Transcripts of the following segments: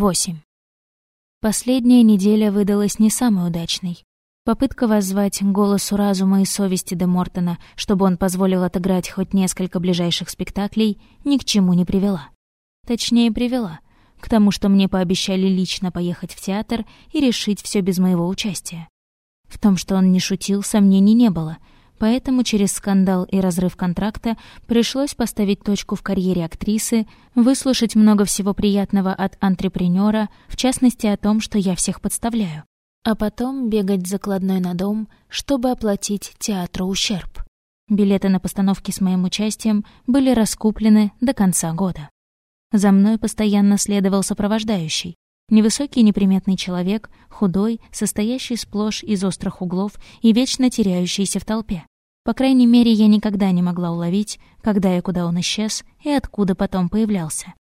8. Последняя неделя выдалась не самой удачной. Попытка воззвать голосу разума и совести Де Мортона, чтобы он позволил отыграть хоть несколько ближайших спектаклей, ни к чему не привела. Точнее, привела. К тому, что мне пообещали лично поехать в театр и решить все без моего участия. В том, что он не шутил, сомнений не было, поэтому через скандал и разрыв контракта пришлось поставить точку в карьере актрисы, выслушать много всего приятного от антрепренера, в частности о том, что я всех подставляю, а потом бегать закладной на дом, чтобы оплатить театру ущерб. Билеты на постановки с моим участием были раскуплены до конца года. За мной постоянно следовал сопровождающий, Невысокий неприметный человек, худой, состоящий сплошь из острых углов и вечно теряющийся в толпе. По крайней мере, я никогда не могла уловить, когда и куда он исчез и откуда потом появлялся.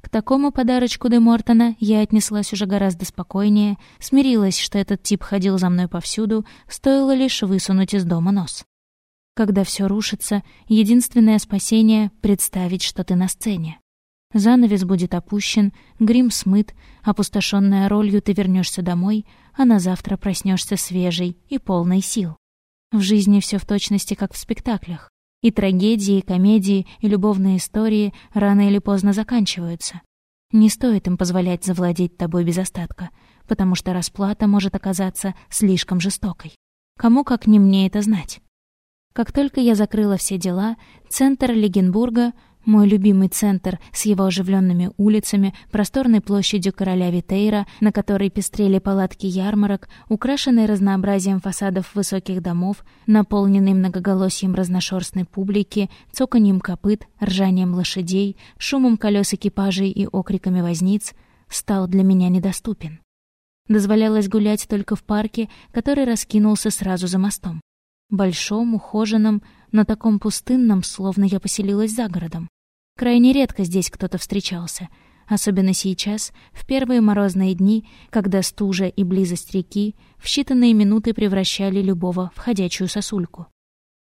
К такому подарочку Де Мортона я отнеслась уже гораздо спокойнее, смирилась, что этот тип ходил за мной повсюду, стоило лишь высунуть из дома нос. Когда все рушится, единственное спасение — представить, что ты на сцене. Занавес будет опущен, грим смыт, опустошенная ролью ты вернешься домой, а на завтра проснешься свежей и полной сил. В жизни все в точности, как в спектаклях. И трагедии, и комедии, и любовные истории рано или поздно заканчиваются. Не стоит им позволять завладеть тобой без остатка, потому что расплата может оказаться слишком жестокой. Кому как не мне это знать. Как только я закрыла все дела, центр Легенбурга мой любимый центр с его оживленными улицами, просторной площадью короля Витейра, на которой пестрели палатки ярмарок, украшенной разнообразием фасадов высоких домов, наполненный многоголосием разношерстной публики, цоканьем копыт, ржанием лошадей, шумом колес экипажей и окриками возниц, стал для меня недоступен. Дозволялось гулять только в парке, который раскинулся сразу за мостом. Большом, ухоженном, но таком пустынном, словно я поселилась за городом. Крайне редко здесь кто-то встречался, особенно сейчас, в первые морозные дни, когда стужа и близость реки в считанные минуты превращали любого в ходячую сосульку.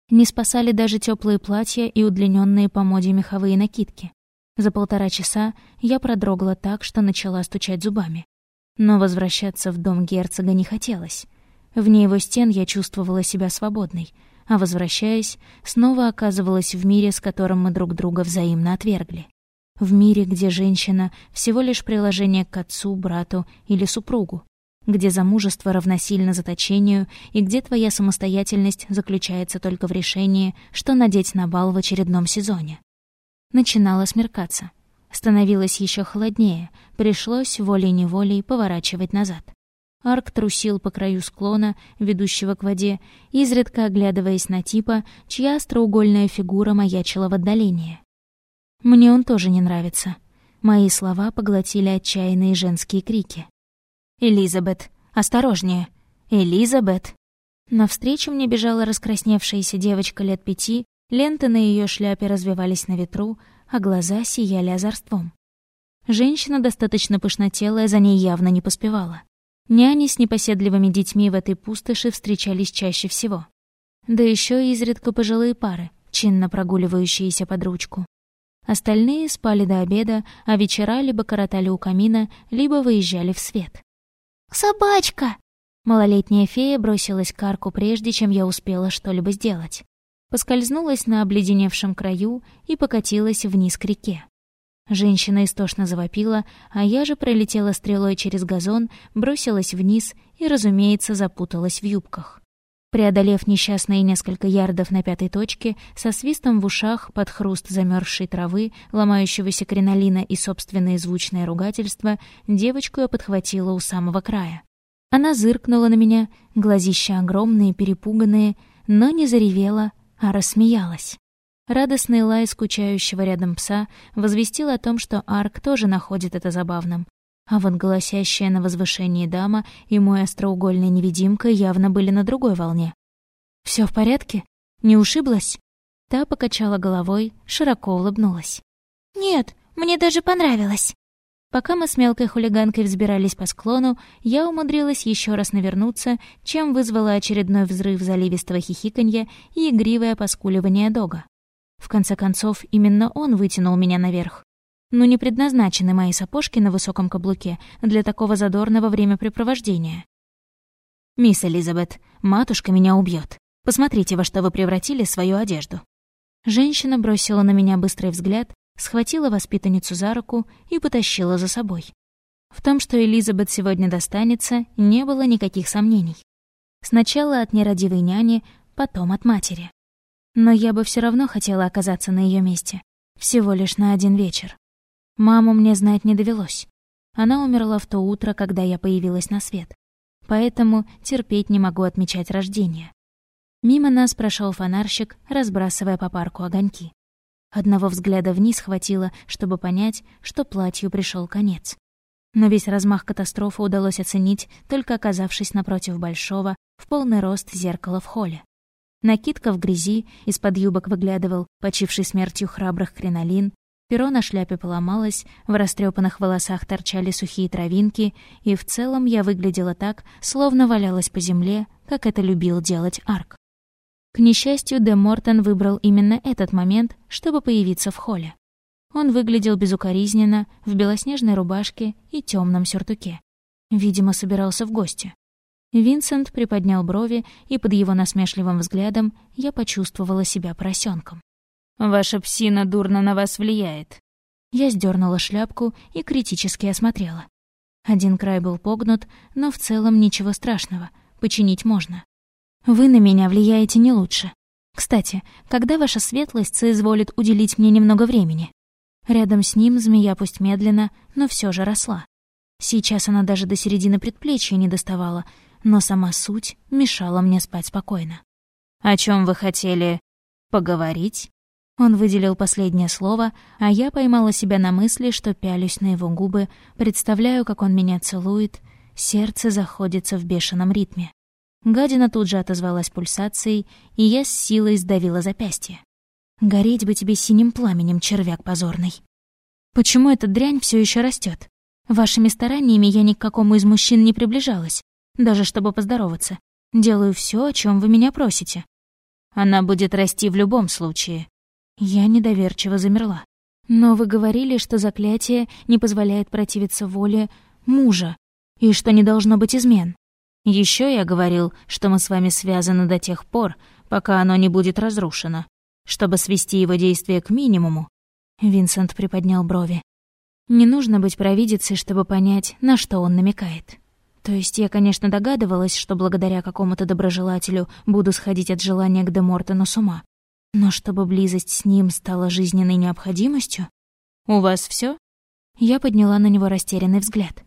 Не спасали даже теплые платья и удлиненные по моде меховые накидки. За полтора часа я продрогла так, что начала стучать зубами. Но возвращаться в дом герцога не хотелось. Вне его стен я чувствовала себя свободной — а возвращаясь, снова оказывалась в мире, с которым мы друг друга взаимно отвергли. В мире, где женщина — всего лишь приложение к отцу, брату или супругу, где замужество равносильно заточению и где твоя самостоятельность заключается только в решении, что надеть на бал в очередном сезоне. Начинало смеркаться. Становилось еще холоднее, пришлось волей-неволей поворачивать назад. Арк трусил по краю склона, ведущего к воде, изредка оглядываясь на типа, чья остроугольная фигура маячила в отдалении. Мне он тоже не нравится. Мои слова поглотили отчаянные женские крики. «Элизабет, осторожнее! Элизабет!» Навстречу мне бежала раскрасневшаяся девочка лет пяти, ленты на ее шляпе развивались на ветру, а глаза сияли озорством. Женщина достаточно пышнотелая за ней явно не поспевала. Няни с непоседливыми детьми в этой пустоши встречались чаще всего. Да еще изредка пожилые пары, чинно прогуливающиеся под ручку. Остальные спали до обеда, а вечера либо коротали у камина, либо выезжали в свет. «Собачка!» Малолетняя фея бросилась к арку, прежде чем я успела что-либо сделать. Поскользнулась на обледеневшем краю и покатилась вниз к реке. Женщина истошно завопила, а я же пролетела стрелой через газон, бросилась вниз и, разумеется, запуталась в юбках. Преодолев несчастные несколько ярдов на пятой точке, со свистом в ушах, под хруст замерзшей травы, ломающегося кринолина и собственные звучные ругательства, девочку я подхватила у самого края. Она зыркнула на меня, глазища огромные, перепуганные, но не заревела, а рассмеялась. Радостный лай скучающего рядом пса возвестил о том, что Арк тоже находит это забавным. А вот голосящая на возвышении дама и мой остроугольный невидимка явно были на другой волне. Все в порядке? Не ушиблась?» Та покачала головой, широко улыбнулась. «Нет, мне даже понравилось». Пока мы с мелкой хулиганкой взбирались по склону, я умудрилась еще раз навернуться, чем вызвала очередной взрыв заливистого хихиканья и игривое поскуливание дога. В конце концов, именно он вытянул меня наверх. Ну не предназначены мои сапожки на высоком каблуке для такого задорного времяпрепровождения. «Мисс Элизабет, матушка меня убьет. Посмотрите, во что вы превратили свою одежду». Женщина бросила на меня быстрый взгляд, схватила воспитанницу за руку и потащила за собой. В том, что Элизабет сегодня достанется, не было никаких сомнений. Сначала от нерадивой няни, потом от матери. Но я бы все равно хотела оказаться на ее месте. Всего лишь на один вечер. Маму мне знать не довелось. Она умерла в то утро, когда я появилась на свет. Поэтому терпеть не могу отмечать рождение. Мимо нас прошел фонарщик, разбрасывая по парку огоньки. Одного взгляда вниз хватило, чтобы понять, что платью пришел конец. Но весь размах катастрофы удалось оценить, только оказавшись напротив большого, в полный рост зеркала в холле. Накидка в грязи, из-под юбок выглядывал почивший смертью храбрых кринолин, перо на шляпе поломалось, в растрепанных волосах торчали сухие травинки, и в целом я выглядела так, словно валялась по земле, как это любил делать Арк. К несчастью, Де Мортон выбрал именно этот момент, чтобы появиться в холле. Он выглядел безукоризненно, в белоснежной рубашке и темном сюртуке. Видимо, собирался в гости. Винсент приподнял брови, и под его насмешливым взглядом я почувствовала себя поросенком. «Ваша псина дурно на вас влияет». Я сдернула шляпку и критически осмотрела. Один край был погнут, но в целом ничего страшного, починить можно. Вы на меня влияете не лучше. Кстати, когда ваша светлость соизволит уделить мне немного времени? Рядом с ним змея пусть медленно, но все же росла. Сейчас она даже до середины предплечья не доставала, но сама суть мешала мне спать спокойно. «О чем вы хотели поговорить?» Он выделил последнее слово, а я поймала себя на мысли, что пялюсь на его губы, представляю, как он меня целует, сердце заходится в бешеном ритме. Гадина тут же отозвалась пульсацией, и я с силой сдавила запястье. «Гореть бы тебе синим пламенем, червяк позорный!» «Почему эта дрянь все еще растет? Вашими стараниями я ни к какому из мужчин не приближалась даже чтобы поздороваться. Делаю все, о чем вы меня просите. Она будет расти в любом случае. Я недоверчиво замерла. Но вы говорили, что заклятие не позволяет противиться воле мужа, и что не должно быть измен. Еще я говорил, что мы с вами связаны до тех пор, пока оно не будет разрушено, чтобы свести его действие к минимуму. Винсент приподнял брови. Не нужно быть провидицей, чтобы понять, на что он намекает. То есть я, конечно, догадывалась, что благодаря какому-то доброжелателю буду сходить от желания к Демортону с ума. Но чтобы близость с ним стала жизненной необходимостью? «У вас все? Я подняла на него растерянный взгляд.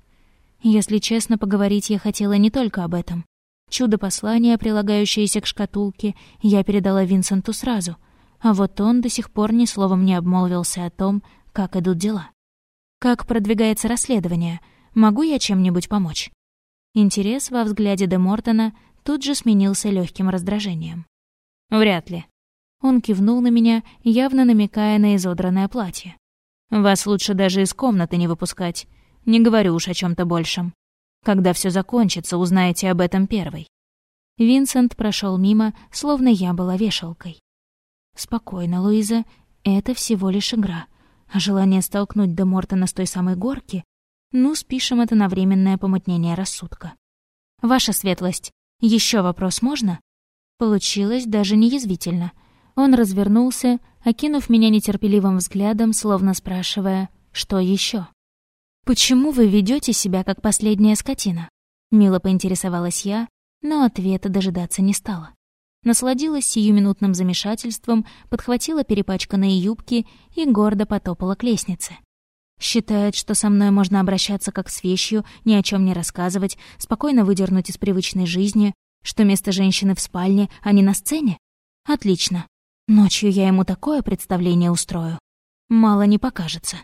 Если честно поговорить, я хотела не только об этом. Чудо-послание, прилагающееся к шкатулке, я передала Винсенту сразу, а вот он до сих пор ни словом не обмолвился о том, как идут дела. Как продвигается расследование? Могу я чем-нибудь помочь? Интерес во взгляде Де Мортона тут же сменился легким раздражением. «Вряд ли». Он кивнул на меня, явно намекая на изодранное платье. «Вас лучше даже из комнаты не выпускать. Не говорю уж о чем то большем. Когда все закончится, узнаете об этом первой». Винсент прошел мимо, словно я была вешалкой. «Спокойно, Луиза, это всего лишь игра. А желание столкнуть Де Мортона с той самой горки ну, спишем это на временное помутнение рассудка. Ваша светлость, еще вопрос можно? Получилось даже не язвительно. Он развернулся, окинув меня нетерпеливым взглядом, словно спрашивая, что еще. «Почему вы ведете себя как последняя скотина?» Мило поинтересовалась я, но ответа дожидаться не стала. Насладилась сиюминутным замешательством, подхватила перепачканные юбки и гордо потопала к лестнице. Считает, что со мной можно обращаться как с вещью, ни о чем не рассказывать, спокойно выдернуть из привычной жизни, что место женщины в спальне, а не на сцене? Отлично. Ночью я ему такое представление устрою. Мало не покажется.